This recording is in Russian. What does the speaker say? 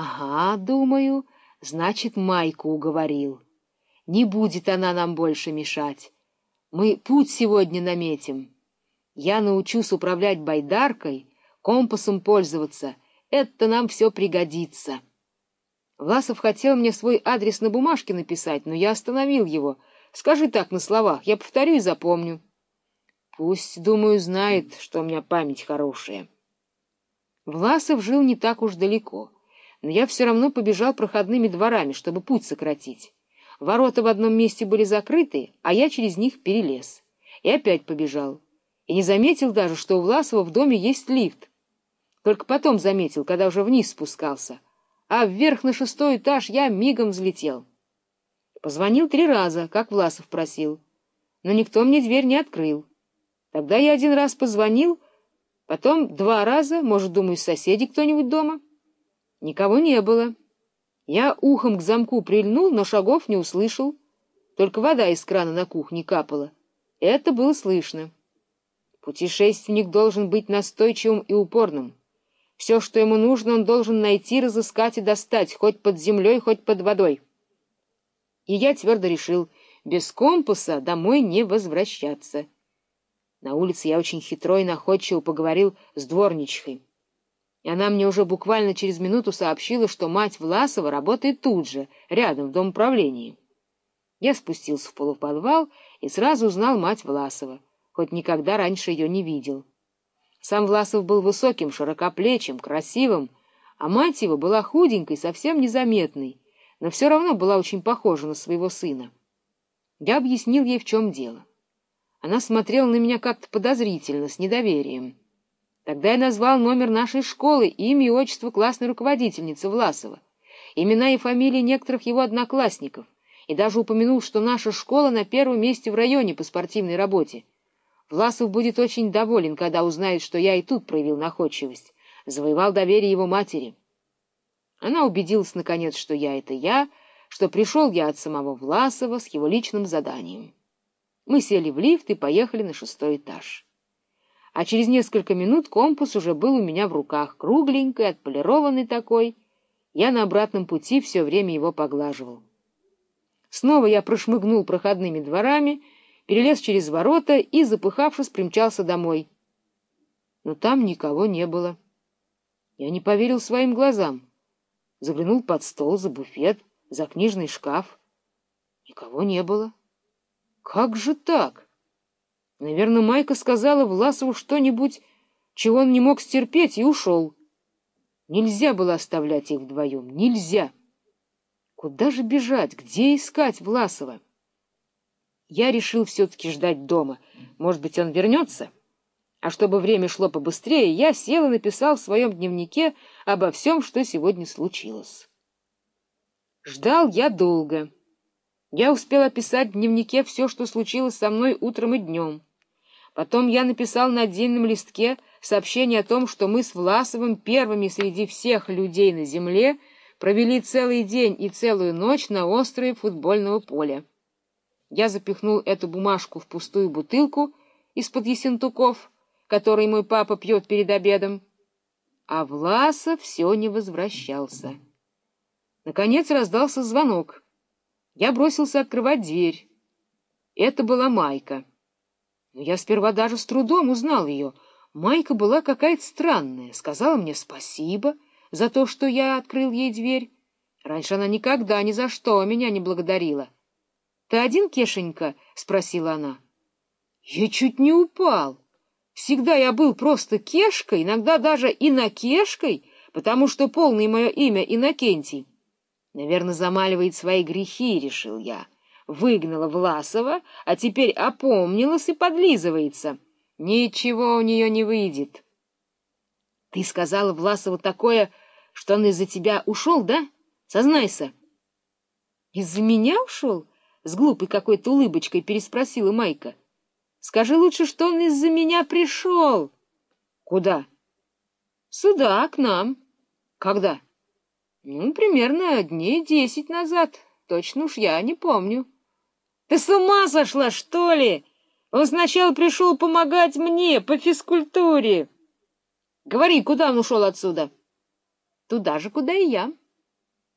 Ага, думаю, значит, Майку уговорил. Не будет она нам больше мешать. Мы путь сегодня наметим. Я научусь управлять байдаркой, компасом пользоваться. Это нам все пригодится. Власов хотел мне свой адрес на бумажке написать, но я остановил его. Скажи так на словах, я повторю и запомню. Пусть, думаю, знает, что у меня память хорошая. Власов жил не так уж далеко, но я все равно побежал проходными дворами, чтобы путь сократить. Ворота в одном месте были закрыты, а я через них перелез. И опять побежал. И не заметил даже, что у Власова в доме есть лифт. Только потом заметил, когда уже вниз спускался. А вверх на шестой этаж я мигом взлетел. Позвонил три раза, как Власов просил. Но никто мне дверь не открыл. Тогда я один раз позвонил, потом два раза, может, думаю, соседи кто-нибудь дома. Никого не было. Я ухом к замку прильнул, но шагов не услышал. Только вода из крана на кухне капала. Это было слышно. Путешественник должен быть настойчивым и упорным. Все, что ему нужно, он должен найти, разыскать и достать, хоть под землей, хоть под водой. И я твердо решил, без компаса домой не возвращаться. На улице я очень хитро и находчиво поговорил с дворничихой и она мне уже буквально через минуту сообщила, что мать Власова работает тут же, рядом, в дом управления. Я спустился в полуподвал и сразу узнал мать Власова, хоть никогда раньше ее не видел. Сам Власов был высоким, широкоплечим, красивым, а мать его была худенькой, совсем незаметной, но все равно была очень похожа на своего сына. Я объяснил ей, в чем дело. Она смотрела на меня как-то подозрительно, с недоверием. Тогда я назвал номер нашей школы, имя и отчество классной руководительницы Власова, имена и фамилии некоторых его одноклассников, и даже упомянул, что наша школа на первом месте в районе по спортивной работе. Власов будет очень доволен, когда узнает, что я и тут проявил находчивость, завоевал доверие его матери. Она убедилась, наконец, что я — это я, что пришел я от самого Власова с его личным заданием. Мы сели в лифт и поехали на шестой этаж а через несколько минут компас уже был у меня в руках, кругленький, отполированный такой. Я на обратном пути все время его поглаживал. Снова я прошмыгнул проходными дворами, перелез через ворота и, запыхавшись, примчался домой. Но там никого не было. Я не поверил своим глазам. Заглянул под стол, за буфет, за книжный шкаф. Никого не было. Как же так? Наверное, Майка сказала Власову что-нибудь, чего он не мог стерпеть, и ушел. Нельзя было оставлять их вдвоем. Нельзя. Куда же бежать? Где искать Власова? Я решил все-таки ждать дома. Может быть, он вернется? А чтобы время шло побыстрее, я сел и написал в своем дневнике обо всем, что сегодня случилось. Ждал я долго. Я успел описать в дневнике все, что случилось со мной утром и днем. Потом я написал на отдельном листке сообщение о том, что мы с Власовым первыми среди всех людей на земле провели целый день и целую ночь на острове футбольного поля. Я запихнул эту бумажку в пустую бутылку из-под есентуков, который мой папа пьет перед обедом, а Власов все не возвращался. Наконец раздался звонок. Я бросился открывать дверь. Это была Майка. Но я сперва даже с трудом узнал ее. Майка была какая-то странная, сказала мне спасибо за то, что я открыл ей дверь. Раньше она никогда ни за что меня не благодарила. — Ты один, Кешенька? — спросила она. Я чуть не упал. Всегда я был просто Кешкой, иногда даже Инокешкой, потому что полное мое имя Иннокентий. Наверное, замаливает свои грехи, — решил я выгнала Власова, а теперь опомнилась и подлизывается. Ничего у нее не выйдет. — Ты сказала Власову такое, что он из-за тебя ушел, да? Сознайся. — Из-за меня ушел? — с глупой какой-то улыбочкой переспросила Майка. — Скажи лучше, что он из-за меня пришел. — Куда? — Сюда, к нам. — Когда? — Ну, примерно дней десять назад. Точно уж я не помню. — ты с ума сошла, что ли? Он сначала пришел помогать мне по физкультуре. Говори, куда он ушел отсюда? Туда же, куда и я.